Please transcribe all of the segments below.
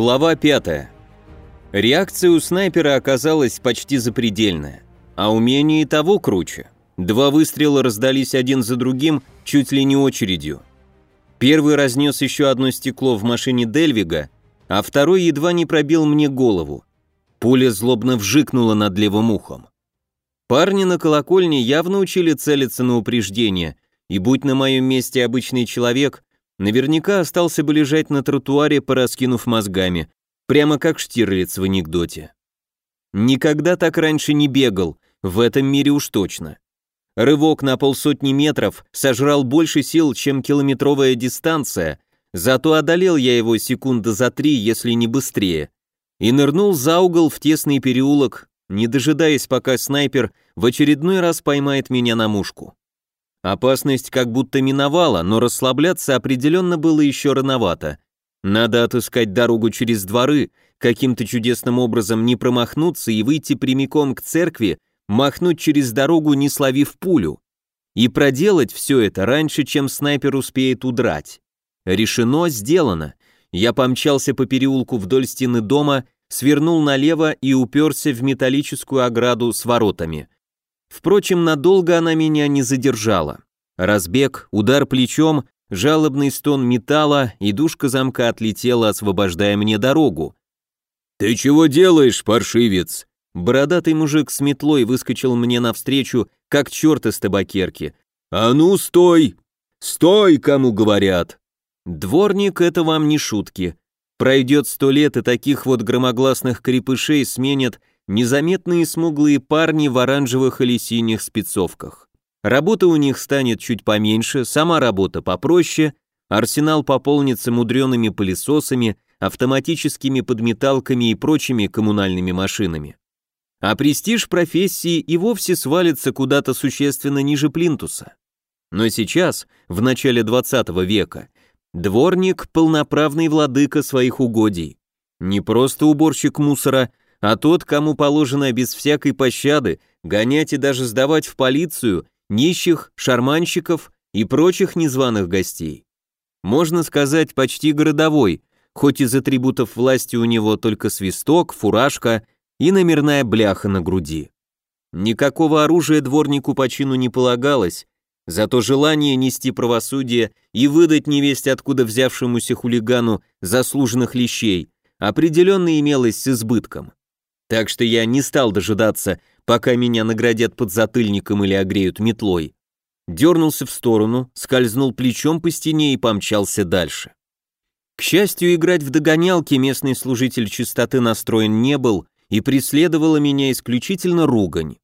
Глава 5. Реакция у снайпера оказалась почти запредельная, а умение и того круче. Два выстрела раздались один за другим, чуть ли не очередью. Первый разнес еще одно стекло в машине Дельвига, а второй едва не пробил мне голову. Пуля злобно вжикнула над левым ухом. Парни на колокольне явно учили целиться на упреждение, и будь на моем месте обычный человек, наверняка остался бы лежать на тротуаре, пораскинув мозгами, прямо как Штирлиц в анекдоте. Никогда так раньше не бегал, в этом мире уж точно. Рывок на полсотни метров сожрал больше сил, чем километровая дистанция, зато одолел я его секунды за три, если не быстрее, и нырнул за угол в тесный переулок, не дожидаясь, пока снайпер в очередной раз поймает меня на мушку. Опасность как будто миновала, но расслабляться определенно было еще рановато. Надо отыскать дорогу через дворы, каким-то чудесным образом не промахнуться и выйти прямиком к церкви, махнуть через дорогу, не словив пулю. И проделать все это раньше, чем снайпер успеет удрать. Решено, сделано. Я помчался по переулку вдоль стены дома, свернул налево и уперся в металлическую ограду с воротами. Впрочем, надолго она меня не задержала. Разбег, удар плечом, жалобный стон металла, и душка замка отлетела, освобождая мне дорогу. «Ты чего делаешь, паршивец?» Бородатый мужик с метлой выскочил мне навстречу, как черт из табакерки. «А ну, стой! Стой, кому говорят!» Дворник — это вам не шутки. Пройдет сто лет, и таких вот громогласных крепышей сменят незаметные смуглые парни в оранжевых или синих спецовках. Работа у них станет чуть поменьше, сама работа попроще, арсенал пополнится мудреными пылесосами, автоматическими подметалками и прочими коммунальными машинами. А престиж профессии и вовсе свалится куда-то существенно ниже плинтуса. Но сейчас, в начале 20 века, дворник – полноправный владыка своих угодий. Не просто уборщик мусора, а тот, кому положено без всякой пощады гонять и даже сдавать в полицию нищих, шарманщиков и прочих незваных гостей. Можно сказать, почти городовой, хоть из атрибутов власти у него только свисток, фуражка и номерная бляха на груди. Никакого оружия дворнику по чину не полагалось, зато желание нести правосудие и выдать невесть откуда взявшемуся хулигану заслуженных лещей определенно имелось с избытком. Так что я не стал дожидаться, пока меня наградят подзатыльником или огреют метлой. Дернулся в сторону, скользнул плечом по стене и помчался дальше. К счастью, играть в догонялки местный служитель чистоты настроен не был, и преследовала меня исключительно ругань.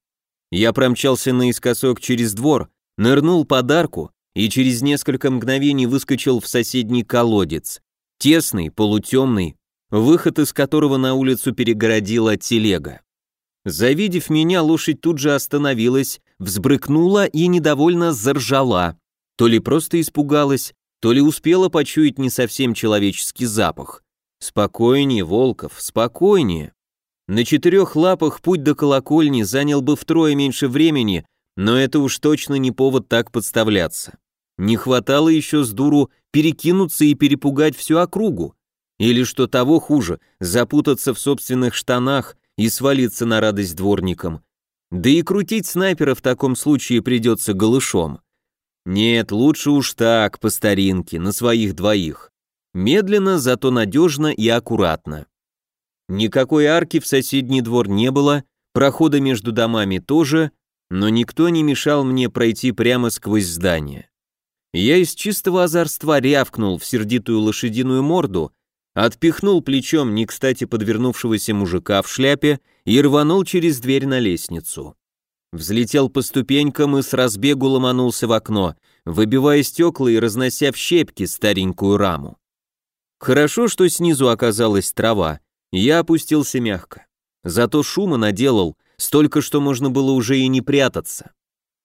Я промчался наискосок через двор, нырнул под арку и через несколько мгновений выскочил в соседний колодец. Тесный, полутемный, выход из которого на улицу перегородила телега. Завидев меня, лошадь тут же остановилась, взбрыкнула и недовольно заржала. То ли просто испугалась, то ли успела почуять не совсем человеческий запах. Спокойнее, Волков, спокойнее. На четырех лапах путь до колокольни занял бы втрое меньше времени, но это уж точно не повод так подставляться. Не хватало еще с дуру перекинуться и перепугать всю округу. Или что того хуже, запутаться в собственных штанах и свалиться на радость дворникам. Да и крутить снайпера в таком случае придется голышом. Нет, лучше уж так, по старинке, на своих двоих. Медленно, зато надежно и аккуратно. Никакой арки в соседний двор не было, прохода между домами тоже, но никто не мешал мне пройти прямо сквозь здание. Я из чистого озорства рявкнул в сердитую лошадиную морду, отпихнул плечом не кстати подвернувшегося мужика в шляпе и рванул через дверь на лестницу. Взлетел по ступенькам и с разбегу ломанулся в окно, выбивая стекла и разнося в щепки старенькую раму. Хорошо, что снизу оказалась трава, я опустился мягко. Зато шума наделал, столько, что можно было уже и не прятаться.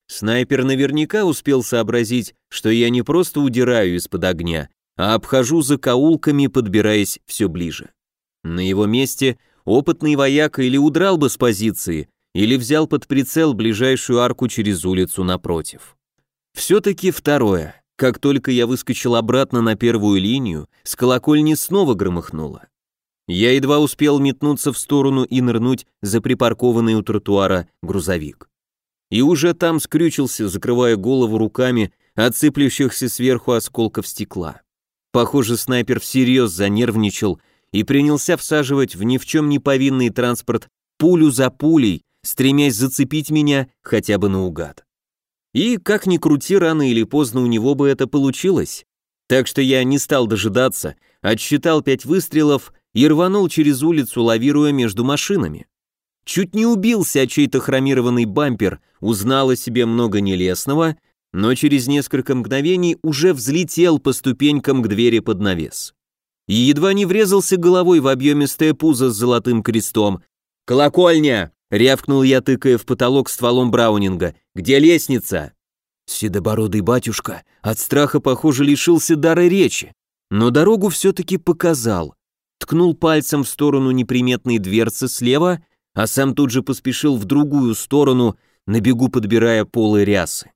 Снайпер наверняка успел сообразить, что я не просто удираю из-под огня, а обхожу закоулками, подбираясь все ближе. На его месте опытный вояка или удрал бы с позиции, или взял под прицел ближайшую арку через улицу напротив. Все-таки второе. Как только я выскочил обратно на первую линию, с колокольни снова громыхнуло. Я едва успел метнуться в сторону и нырнуть за припаркованный у тротуара грузовик. И уже там скрючился, закрывая голову руками от сыплющихся сверху осколков стекла. Похоже, снайпер всерьез занервничал и принялся всаживать в ни в чем не повинный транспорт пулю за пулей, стремясь зацепить меня хотя бы наугад. И, как ни крути, рано или поздно у него бы это получилось. Так что я не стал дожидаться, отсчитал пять выстрелов и рванул через улицу, лавируя между машинами. Чуть не убился чей-то хромированный бампер, узнал о себе много нелестного, но через несколько мгновений уже взлетел по ступенькам к двери под навес. И едва не врезался головой в объемистое пузо с золотым крестом. «Колокольня!» — рявкнул я, тыкая в потолок стволом Браунинга. «Где лестница?» Седобородый батюшка от страха, похоже, лишился дара речи, но дорогу все-таки показал ткнул пальцем в сторону неприметной дверцы слева, а сам тут же поспешил в другую сторону, на бегу подбирая полы рясы.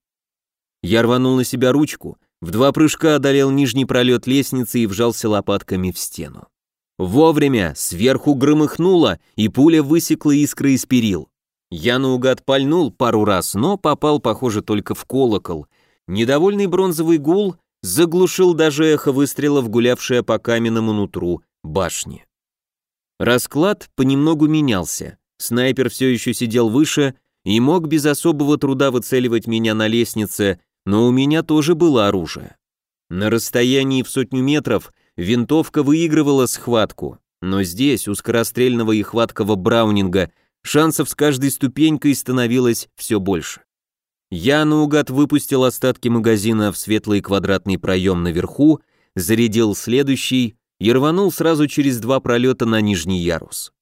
Я рванул на себя ручку, в два прыжка одолел нижний пролет лестницы и вжался лопатками в стену. Вовремя сверху громыхнуло, и пуля высекла искры из перил. Я наугад пальнул пару раз, но попал, похоже, только в колокол. Недовольный бронзовый гул заглушил даже эхо выстрелов, гулявшее по каменному нутру башни. Расклад понемногу менялся. Снайпер все еще сидел выше и мог без особого труда выцеливать меня на лестнице, но у меня тоже было оружие. На расстоянии в сотню метров винтовка выигрывала схватку, но здесь, у скорострельного и хваткого браунинга, шансов с каждой ступенькой становилось все больше. Я наугад выпустил остатки магазина в светлый квадратный проем наверху, зарядил следующий, и рванул сразу через два пролета на нижний ярус.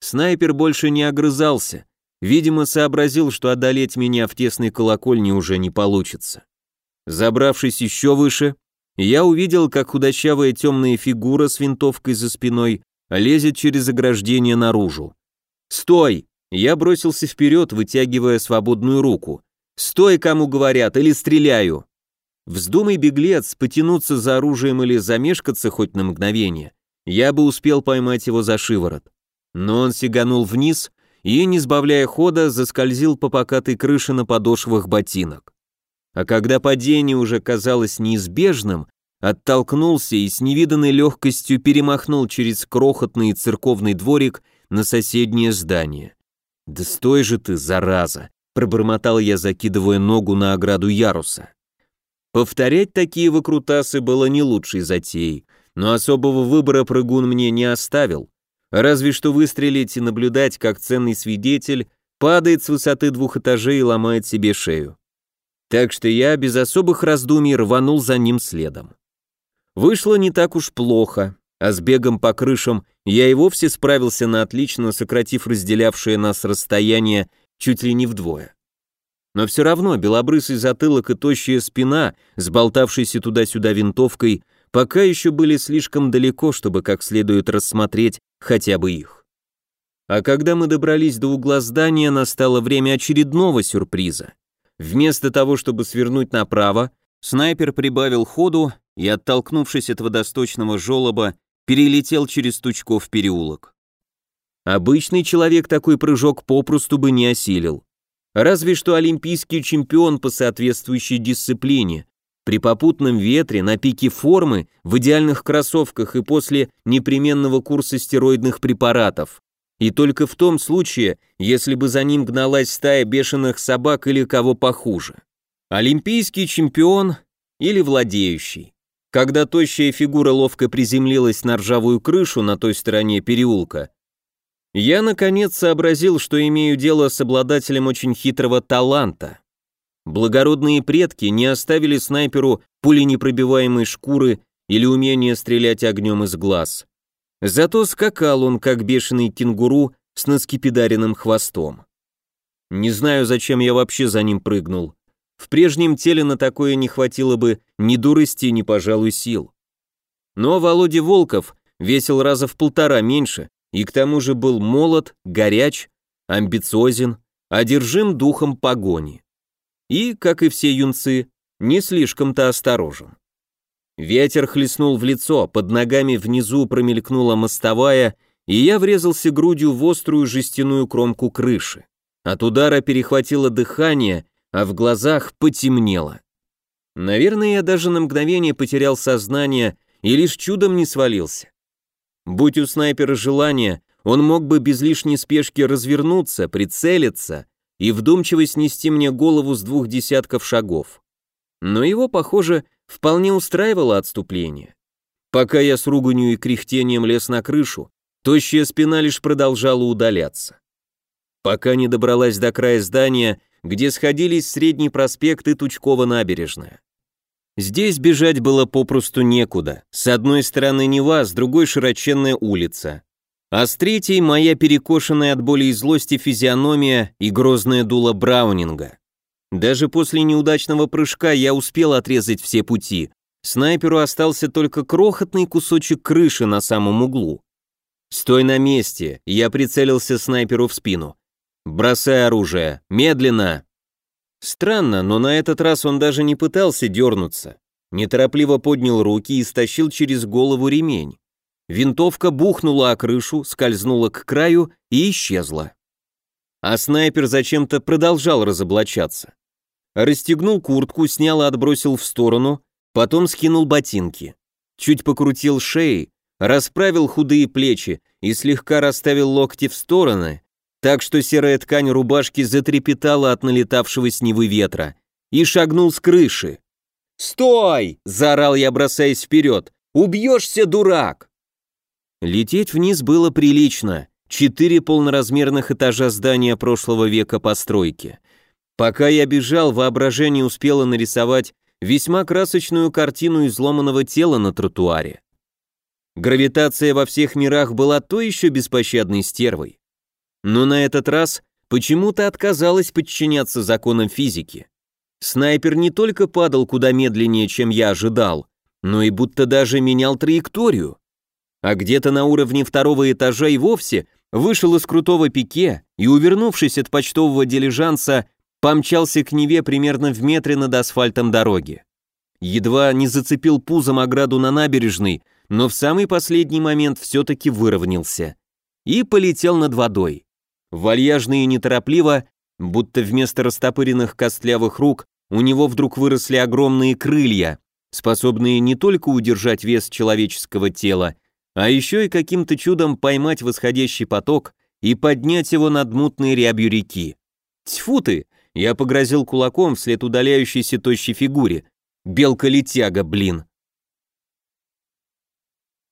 Снайпер больше не огрызался, видимо, сообразил, что одолеть меня в тесной колокольне уже не получится. Забравшись еще выше, я увидел, как худощавая темная фигура с винтовкой за спиной лезет через ограждение наружу. «Стой!» Я бросился вперед, вытягивая свободную руку. «Стой, кому говорят, или стреляю!» Вздумай, беглец, потянуться за оружием или замешкаться хоть на мгновение, я бы успел поймать его за шиворот. Но он сиганул вниз и, не сбавляя хода, заскользил по покатой крыше на подошвах ботинок. А когда падение уже казалось неизбежным, оттолкнулся и с невиданной легкостью перемахнул через крохотный церковный дворик на соседнее здание. «Да стой же ты, зараза!» — пробормотал я, закидывая ногу на ограду яруса. Повторять такие выкрутасы было не лучшей затеей, но особого выбора прыгун мне не оставил, разве что выстрелить и наблюдать, как ценный свидетель падает с высоты двух этажей и ломает себе шею. Так что я без особых раздумий рванул за ним следом. Вышло не так уж плохо, а с бегом по крышам я и вовсе справился на отлично, сократив разделявшее нас расстояние чуть ли не вдвое. Но все равно белобрысый затылок и тощая спина, сболтавшейся туда-сюда винтовкой, пока еще были слишком далеко, чтобы как следует рассмотреть хотя бы их. А когда мы добрались до угла здания, настало время очередного сюрприза. Вместо того, чтобы свернуть направо, снайпер прибавил ходу и, оттолкнувшись от водосточного желоба, перелетел через Тучков переулок. Обычный человек такой прыжок попросту бы не осилил. Разве что олимпийский чемпион по соответствующей дисциплине. При попутном ветре, на пике формы, в идеальных кроссовках и после непременного курса стероидных препаратов. И только в том случае, если бы за ним гналась стая бешеных собак или кого похуже. Олимпийский чемпион или владеющий. Когда тощая фигура ловко приземлилась на ржавую крышу на той стороне переулка, я, наконец, сообразил, что имею дело с обладателем очень хитрого таланта. Благородные предки не оставили снайперу пуленепробиваемой шкуры или умения стрелять огнем из глаз. Зато скакал он, как бешеный кенгуру с наскипидаренным хвостом. Не знаю, зачем я вообще за ним прыгнул. В прежнем теле на такое не хватило бы ни дурости, ни, пожалуй, сил. Но Володя Волков весил раза в полтора меньше, и к тому же был молод, горяч, амбициозен, одержим духом погони. И, как и все юнцы, не слишком-то осторожен. Ветер хлестнул в лицо, под ногами внизу промелькнула мостовая, и я врезался грудью в острую жестяную кромку крыши. От удара перехватило дыхание, а в глазах потемнело. Наверное, я даже на мгновение потерял сознание и лишь чудом не свалился. Будь у снайпера желание, он мог бы без лишней спешки развернуться, прицелиться и вдумчиво снести мне голову с двух десятков шагов. Но его, похоже, вполне устраивало отступление. Пока я с руганью и кряхтением лез на крышу, тощая спина лишь продолжала удаляться. Пока не добралась до края здания, где сходились Средний проспект и Тучкова набережная. Здесь бежать было попросту некуда. С одной стороны Нева, с другой широченная улица. А с третьей моя перекошенная от боли и злости физиономия и грозное дуло Браунинга. Даже после неудачного прыжка я успел отрезать все пути. Снайперу остался только крохотный кусочек крыши на самом углу. «Стой на месте!» Я прицелился снайперу в спину. «Бросай оружие! Медленно!» Странно, но на этот раз он даже не пытался дернуться. Неторопливо поднял руки и стащил через голову ремень. Винтовка бухнула о крышу, скользнула к краю и исчезла. А снайпер зачем-то продолжал разоблачаться. Расстегнул куртку, снял и отбросил в сторону, потом скинул ботинки. Чуть покрутил шеи, расправил худые плечи и слегка расставил локти в стороны, так что серая ткань рубашки затрепетала от налетавшего с ветра, и шагнул с крыши. «Стой!» – заорал я, бросаясь вперед. «Убьешься, дурак!» Лететь вниз было прилично. Четыре полноразмерных этажа здания прошлого века постройки – Пока я бежал, воображение успело нарисовать весьма красочную картину изломанного тела на тротуаре. Гравитация во всех мирах была то еще беспощадной стервой. Но на этот раз почему-то отказалась подчиняться законам физики. Снайпер не только падал куда медленнее, чем я ожидал, но и будто даже менял траекторию. А где-то на уровне второго этажа и вовсе вышел из крутого пике и, увернувшись от почтового дилижанса, помчался к Неве примерно в метре над асфальтом дороги. Едва не зацепил пузом ограду на набережной, но в самый последний момент все-таки выровнялся. И полетел над водой. Вальяжно и неторопливо, будто вместо растопыренных костлявых рук у него вдруг выросли огромные крылья, способные не только удержать вес человеческого тела, а еще и каким-то чудом поймать восходящий поток и поднять его над мутной рябью реки. Тьфу ты, я погрозил кулаком вслед удаляющейся тощей фигуре. Белка-летяга, блин.